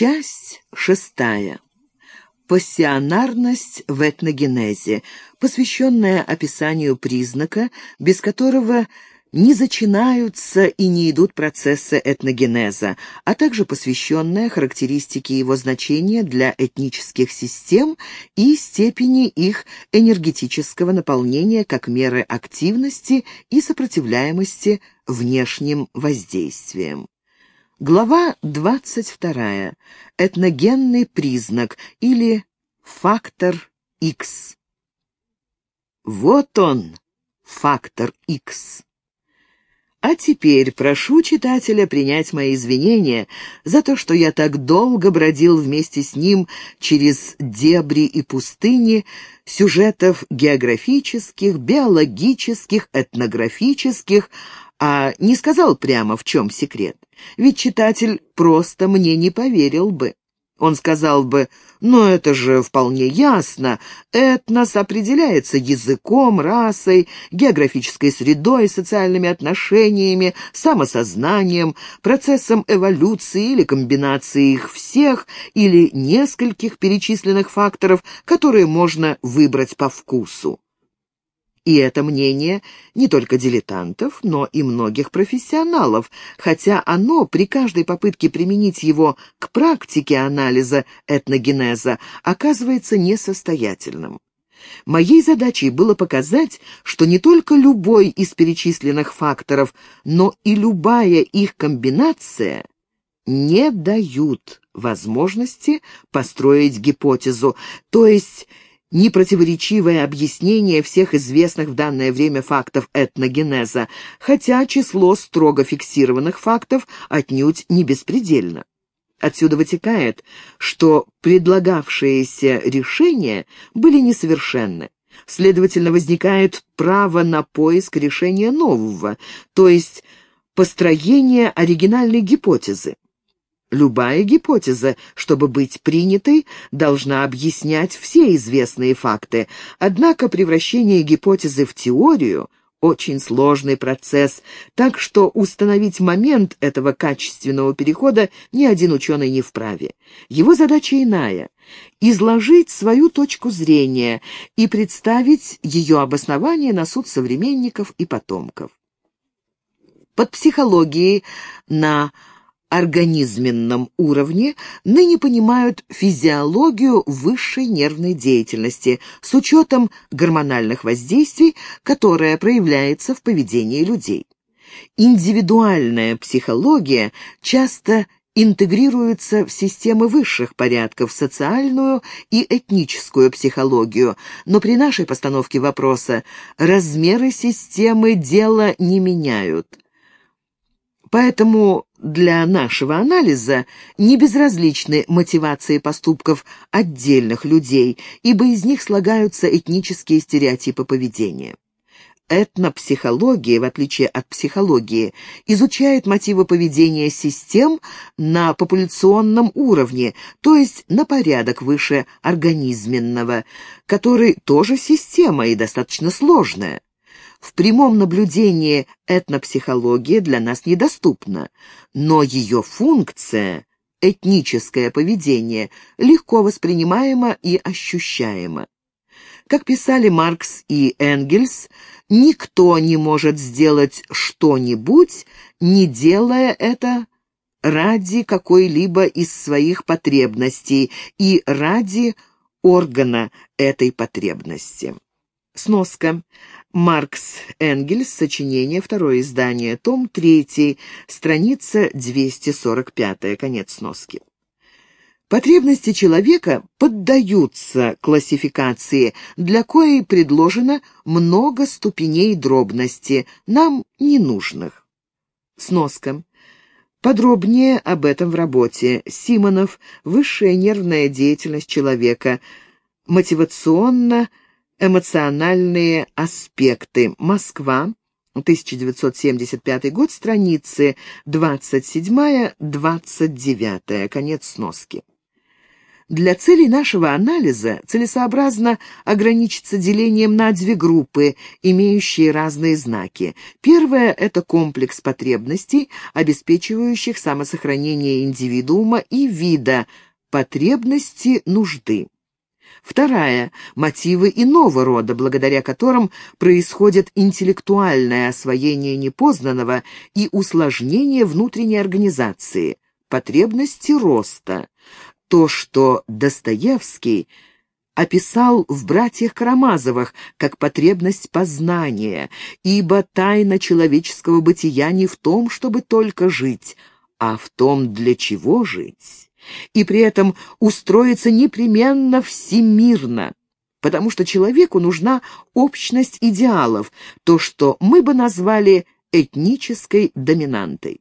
Часть шестая. Пассионарность в этногенезе, посвященная описанию признака, без которого не зачинаются и не идут процессы этногенеза, а также посвященная характеристике его значения для этнических систем и степени их энергетического наполнения как меры активности и сопротивляемости внешним воздействиям. Глава 22. Этногенный признак или фактор X. Вот он, фактор X. А теперь прошу читателя принять мои извинения за то, что я так долго бродил вместе с ним через дебри и пустыни сюжетов географических, биологических, этнографических, а не сказал прямо, в чем секрет. Ведь читатель просто мне не поверил бы. Он сказал бы, но это же вполне ясно. Этнос определяется языком, расой, географической средой, социальными отношениями, самосознанием, процессом эволюции или комбинацией их всех или нескольких перечисленных факторов, которые можно выбрать по вкусу. И это мнение не только дилетантов, но и многих профессионалов, хотя оно при каждой попытке применить его к практике анализа этногенеза оказывается несостоятельным. Моей задачей было показать, что не только любой из перечисленных факторов, но и любая их комбинация не дают возможности построить гипотезу, то есть непротиворечивое объяснение всех известных в данное время фактов этногенеза, хотя число строго фиксированных фактов отнюдь не беспредельно. Отсюда вытекает, что предлагавшиеся решения были несовершенны. Следовательно, возникает право на поиск решения нового, то есть построение оригинальной гипотезы. Любая гипотеза, чтобы быть принятой, должна объяснять все известные факты, однако превращение гипотезы в теорию – очень сложный процесс, так что установить момент этого качественного перехода ни один ученый не вправе. Его задача иная – изложить свою точку зрения и представить ее обоснование на суд современников и потомков. Под психологией на организменном уровне ныне понимают физиологию высшей нервной деятельности с учетом гормональных воздействий, которая проявляется в поведении людей. Индивидуальная психология часто интегрируется в системы высших порядков, социальную и этническую психологию, но при нашей постановке вопроса размеры системы дела не меняют. Поэтому для нашего анализа не безразличны мотивации поступков отдельных людей, ибо из них слагаются этнические стереотипы поведения. Этнопсихология, в отличие от психологии, изучает мотивы поведения систем на популяционном уровне, то есть на порядок выше организменного, который тоже система и достаточно сложная. В прямом наблюдении этнопсихология для нас недоступна, но ее функция, этническое поведение, легко воспринимаемо и ощущаемо. Как писали Маркс и Энгельс, никто не может сделать что-нибудь, не делая это ради какой-либо из своих потребностей и ради органа этой потребности. Сноска. Маркс Энгельс, сочинение, второе издание, том 3, страница 245, конец сноски. Потребности человека поддаются классификации, для коей предложено много ступеней дробности, нам ненужных. Сноска. Подробнее об этом в работе. Симонов. Высшая нервная деятельность человека. Мотивационно Эмоциональные аспекты. Москва. 1975 год, страницы 27-29, конец сноски. Для целей нашего анализа целесообразно ограничиться делением на две группы, имеющие разные знаки. Первая – это комплекс потребностей, обеспечивающих самосохранение индивидуума и вида, потребности нужды. Вторая – мотивы иного рода, благодаря которым происходит интеллектуальное освоение непознанного и усложнение внутренней организации, потребности роста. То, что Достоевский описал в «Братьях Карамазовых» как потребность познания, ибо тайна человеческого бытия не в том, чтобы только жить, а в том, для чего жить, и при этом устроиться непременно всемирно, потому что человеку нужна общность идеалов, то, что мы бы назвали этнической доминантой.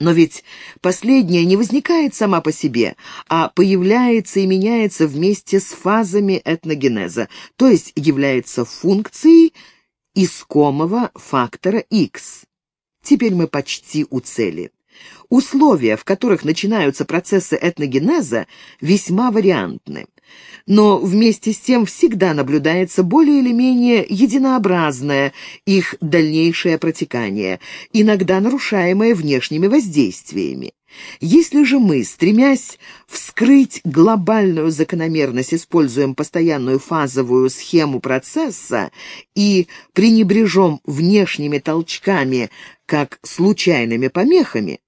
Но ведь последняя не возникает сама по себе, а появляется и меняется вместе с фазами этногенеза, то есть является функцией искомого фактора X. Теперь мы почти у цели. Условия, в которых начинаются процессы этногенеза, весьма вариантны. Но вместе с тем всегда наблюдается более или менее единообразное их дальнейшее протекание, иногда нарушаемое внешними воздействиями. Если же мы, стремясь вскрыть глобальную закономерность, используем постоянную фазовую схему процесса и пренебрежем внешними толчками как случайными помехами,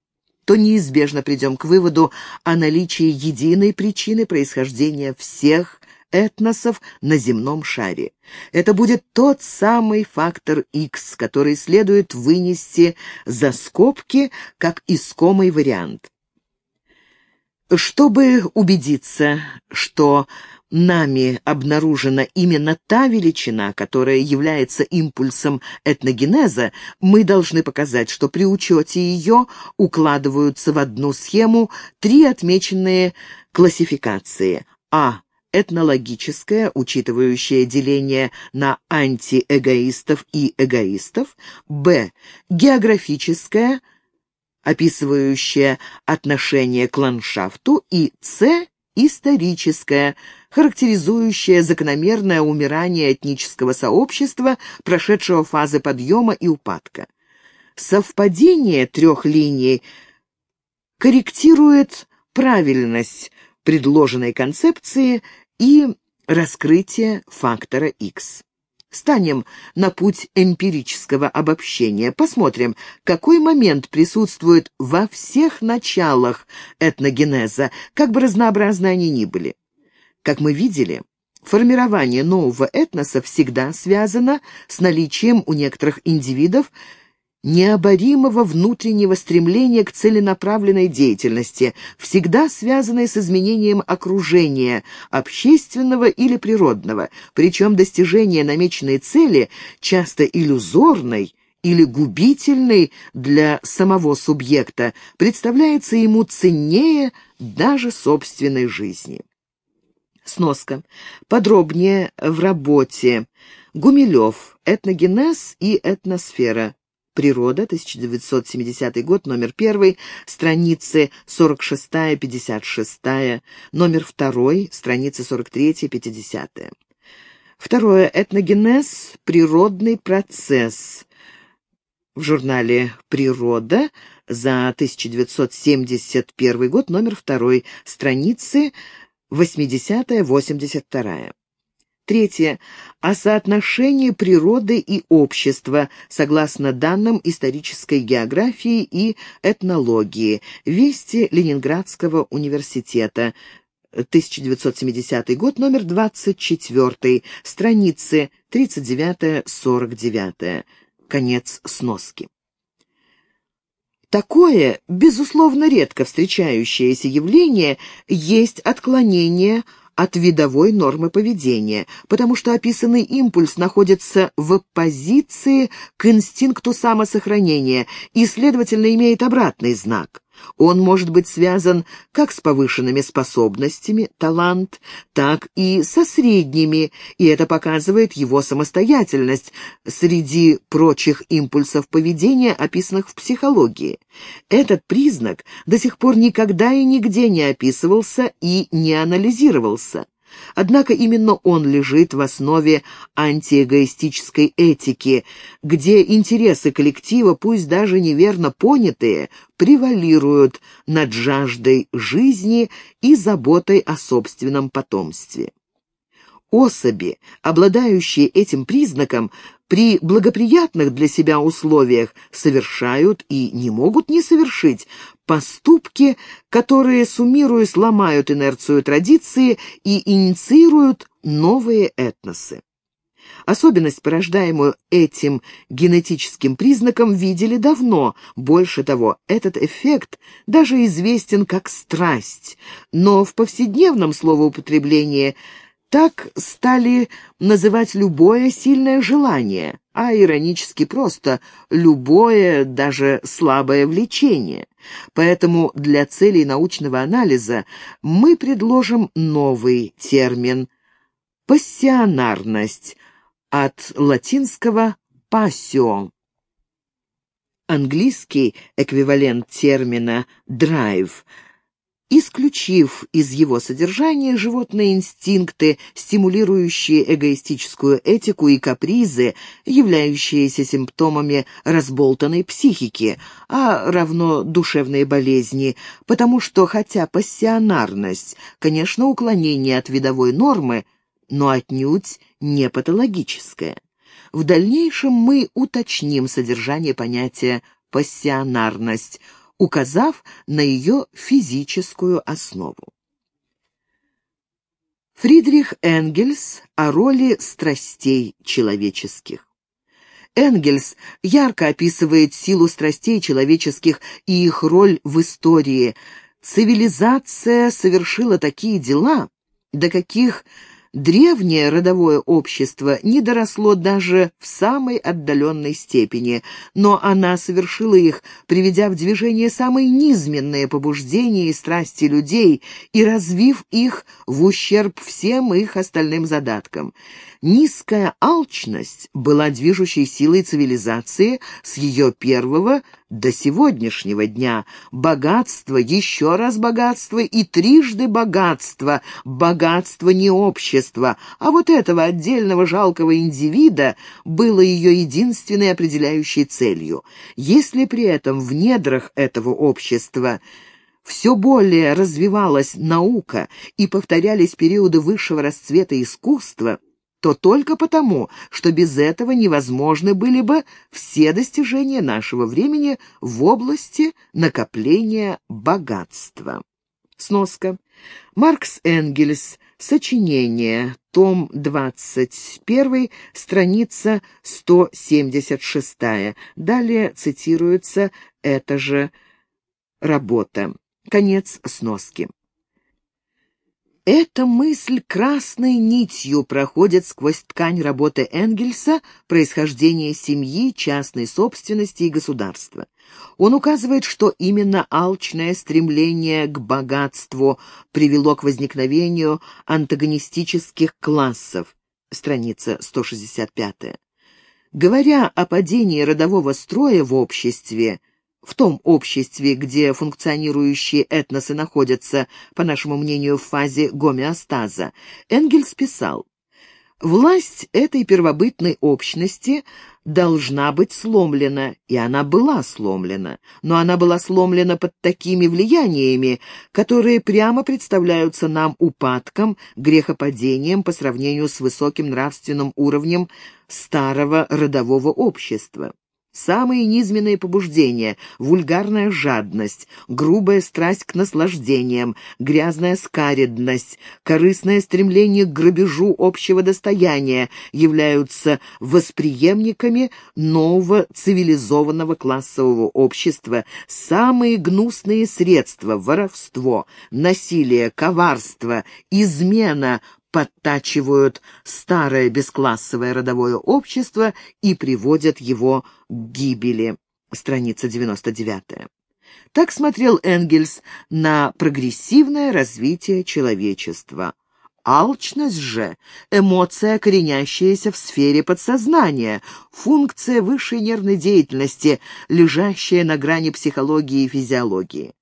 то неизбежно придем к выводу о наличии единой причины происхождения всех этносов на земном шаре. Это будет тот самый фактор X, который следует вынести за скобки как искомый вариант. Чтобы убедиться, что нами обнаружена именно та величина, которая является импульсом этногенеза, мы должны показать, что при учете ее укладываются в одну схему три отмеченные классификации. А. Этнологическая, учитывающая деление на антиэгоистов и эгоистов. Б. Географическая, описывающая отношение к ландшафту. И С историческое, характеризующее закономерное умирание этнического сообщества, прошедшего фазы подъема и упадка. Совпадение трех линий корректирует правильность предложенной концепции и раскрытие фактора X. Станем на путь эмпирического обобщения. Посмотрим, какой момент присутствует во всех началах этногенеза, как бы разнообразны они ни были. Как мы видели, формирование нового этноса всегда связано с наличием у некоторых индивидов необоримого внутреннего стремления к целенаправленной деятельности, всегда связанной с изменением окружения, общественного или природного, причем достижение намеченной цели часто иллюзорной или губительной для самого субъекта, представляется ему ценнее даже собственной жизни. Сноска. Подробнее в работе. Гумилев. Этногенез и этносфера. Природа, 1970 год, номер 1, страницы 46-56, номер 2, страницы 43-50. Второе. Этногенез – природный процесс. В журнале «Природа» за 1971 год, номер 2, страницы 80-82. Третье. О соотношении природы и общества, согласно данным исторической географии и этнологии. Вести Ленинградского университета. 1970 год, номер 24, страницы 39-49. Конец сноски. Такое, безусловно, редко встречающееся явление есть отклонение от видовой нормы поведения, потому что описанный импульс находится в оппозиции к инстинкту самосохранения и, следовательно, имеет обратный знак. Он может быть связан как с повышенными способностями, талант, так и со средними, и это показывает его самостоятельность среди прочих импульсов поведения, описанных в психологии. Этот признак до сих пор никогда и нигде не описывался и не анализировался. Однако именно он лежит в основе антиэгоистической этики, где интересы коллектива, пусть даже неверно понятые, превалируют над жаждой жизни и заботой о собственном потомстве. Особи, обладающие этим признаком, при благоприятных для себя условиях совершают и не могут не совершить поступки, которые, суммируя, сломают инерцию традиции и инициируют новые этносы. Особенность, порождаемую этим генетическим признаком, видели давно. Больше того, этот эффект даже известен как страсть, но в повседневном словоупотреблении – так стали называть любое сильное желание, а иронически просто любое, даже слабое влечение. Поэтому для целей научного анализа мы предложим новый термин – пассионарность, от латинского «passio». Английский эквивалент термина «драйв» – исключив из его содержания животные инстинкты, стимулирующие эгоистическую этику и капризы, являющиеся симптомами разболтанной психики, а равно душевные болезни, потому что, хотя пассионарность, конечно, уклонение от видовой нормы, но отнюдь не патологическое. В дальнейшем мы уточним содержание понятия «пассионарность», указав на ее физическую основу. Фридрих Энгельс о роли страстей человеческих. Энгельс ярко описывает силу страстей человеческих и их роль в истории. Цивилизация совершила такие дела, до каких Древнее родовое общество не доросло даже в самой отдаленной степени, но она совершила их, приведя в движение самые низменные побуждения и страсти людей и развив их в ущерб всем их остальным задаткам. Низкая алчность была движущей силой цивилизации с ее первого до сегодняшнего дня. Богатство, еще раз богатство и трижды богатство. Богатство не общество, а вот этого отдельного жалкого индивида было ее единственной определяющей целью. Если при этом в недрах этого общества все более развивалась наука и повторялись периоды высшего расцвета искусства – то только потому, что без этого невозможны были бы все достижения нашего времени в области накопления богатства. Сноска. Маркс Энгельс. Сочинение. Том 21. Страница 176. Далее цитируется эта же работа. Конец сноски. Эта мысль красной нитью проходит сквозь ткань работы Энгельса «Происхождение семьи, частной собственности и государства». Он указывает, что именно алчное стремление к богатству привело к возникновению антагонистических классов. Страница 165. Говоря о падении родового строя в обществе, в том обществе, где функционирующие этносы находятся, по нашему мнению, в фазе гомеостаза, Энгельс писал, «Власть этой первобытной общности должна быть сломлена, и она была сломлена, но она была сломлена под такими влияниями, которые прямо представляются нам упадком, грехопадением по сравнению с высоким нравственным уровнем старого родового общества. Самые низменные побуждения, вульгарная жадность, грубая страсть к наслаждениям, грязная скаредность, корыстное стремление к грабежу общего достояния являются восприемниками нового цивилизованного классового общества. Самые гнусные средства – воровство, насилие, коварство, измена подтачивают старое бесклассовое родовое общество и приводят его к гибели. Страница 99. Так смотрел Энгельс на прогрессивное развитие человечества. Алчность же — эмоция, коренящаяся в сфере подсознания, функция высшей нервной деятельности, лежащая на грани психологии и физиологии.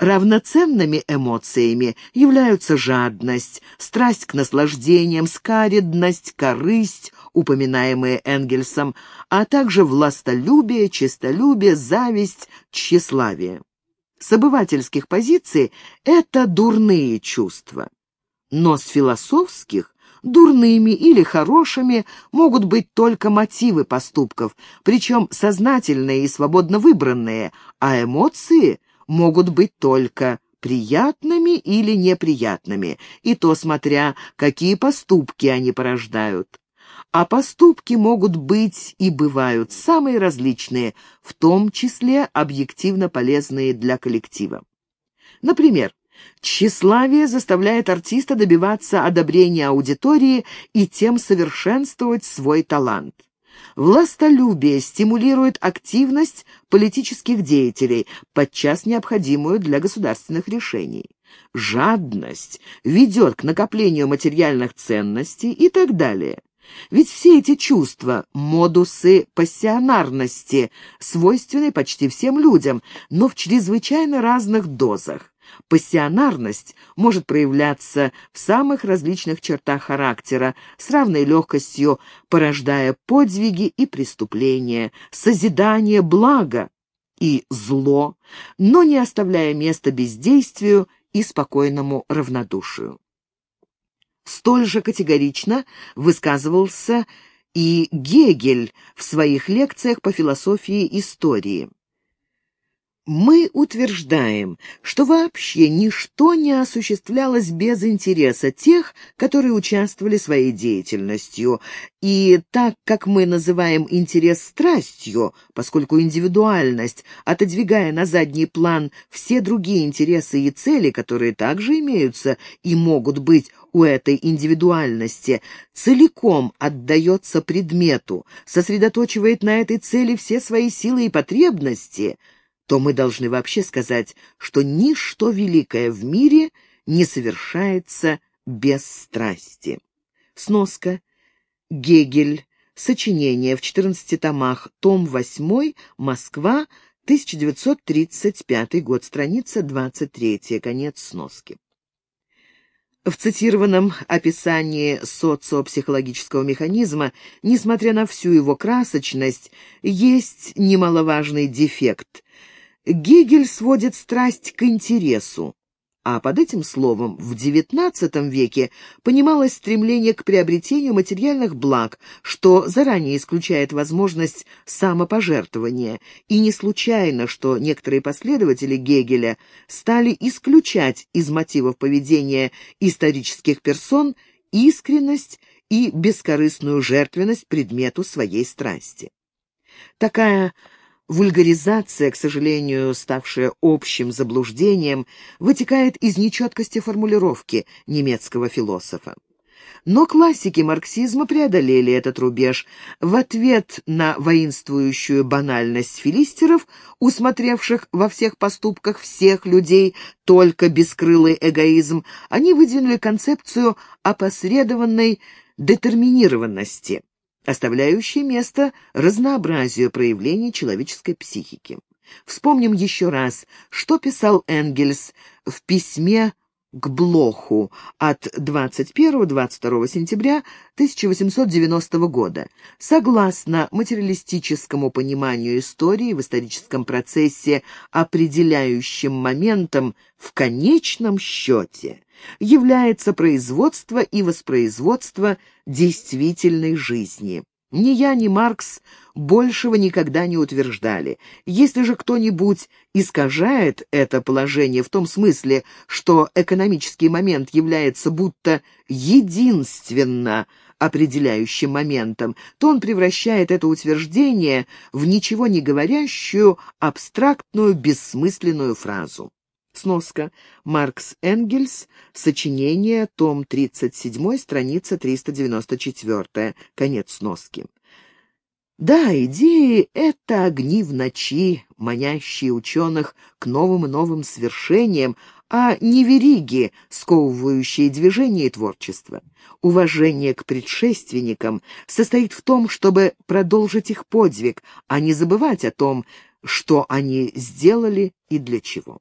Равноценными эмоциями являются жадность, страсть к наслаждениям, скаредность, корысть, упоминаемые Энгельсом, а также властолюбие, честолюбие, зависть, тщеславие. С обывательских позиций это дурные чувства. Но с философских дурными или хорошими могут быть только мотивы поступков, причем сознательные и свободно выбранные, а эмоции могут быть только приятными или неприятными, и то смотря, какие поступки они порождают. А поступки могут быть и бывают самые различные, в том числе объективно полезные для коллектива. Например, Тщеславие заставляет артиста добиваться одобрения аудитории и тем совершенствовать свой талант. Властолюбие стимулирует активность политических деятелей, подчас необходимую для государственных решений. Жадность ведет к накоплению материальных ценностей и так далее. Ведь все эти чувства — модусы пассионарности, свойственны почти всем людям, но в чрезвычайно разных дозах. Пассионарность может проявляться в самых различных чертах характера, с равной легкостью порождая подвиги и преступления, созидание блага и зло, но не оставляя места бездействию и спокойному равнодушию. Столь же категорично высказывался и Гегель в своих лекциях по философии истории. Мы утверждаем, что вообще ничто не осуществлялось без интереса тех, которые участвовали своей деятельностью, и так как мы называем интерес страстью, поскольку индивидуальность, отодвигая на задний план все другие интересы и цели, которые также имеются и могут быть у этой индивидуальности, целиком отдается предмету, сосредоточивает на этой цели все свои силы и потребности – то мы должны вообще сказать, что ничто великое в мире не совершается без страсти. Сноска. Гегель. Сочинение в 14 томах. Том 8. Москва. 1935 год. Страница 23. Конец сноски. В цитированном описании социопсихологического механизма, несмотря на всю его красочность, есть немаловажный дефект. Гегель сводит страсть к интересу, а под этим словом в XIX веке понималось стремление к приобретению материальных благ, что заранее исключает возможность самопожертвования, и не случайно, что некоторые последователи Гегеля стали исключать из мотивов поведения исторических персон искренность и бескорыстную жертвенность предмету своей страсти. Такая Вульгаризация, к сожалению, ставшая общим заблуждением, вытекает из нечеткости формулировки немецкого философа. Но классики марксизма преодолели этот рубеж. В ответ на воинствующую банальность филистеров, усмотревших во всех поступках всех людей только бескрылый эгоизм, они выдвинули концепцию опосредованной детерминированности оставляющий место разнообразию проявлений человеческой психики. Вспомним еще раз, что писал Энгельс в письме к Блоху от 21-22 сентября 1890 года. Согласно материалистическому пониманию истории в историческом процессе, определяющим моментом в конечном счете является производство и воспроизводство действительной жизни. Ни я, ни Маркс большего никогда не утверждали. Если же кто-нибудь искажает это положение в том смысле, что экономический момент является будто единственно определяющим моментом, то он превращает это утверждение в ничего не говорящую, абстрактную, бессмысленную фразу. Сноска. Маркс Энгельс. Сочинение. Том 37. Страница 394. Конец сноски. Да, идеи — это огни в ночи, манящие ученых к новым и новым свершениям, а не вериги, сковывающие движение и творчество. Уважение к предшественникам состоит в том, чтобы продолжить их подвиг, а не забывать о том, что они сделали и для чего.